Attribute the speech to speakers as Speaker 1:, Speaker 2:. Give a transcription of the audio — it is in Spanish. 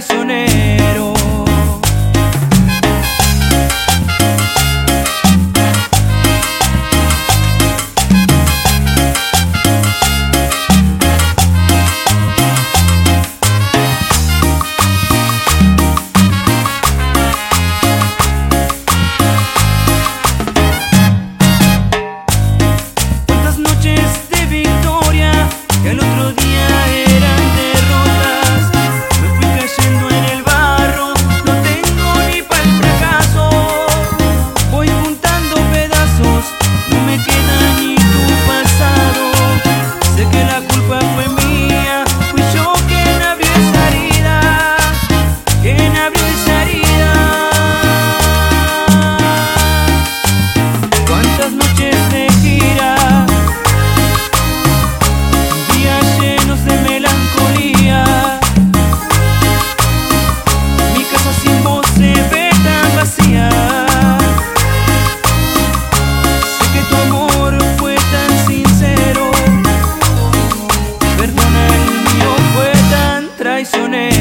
Speaker 1: traicioné. traicioné.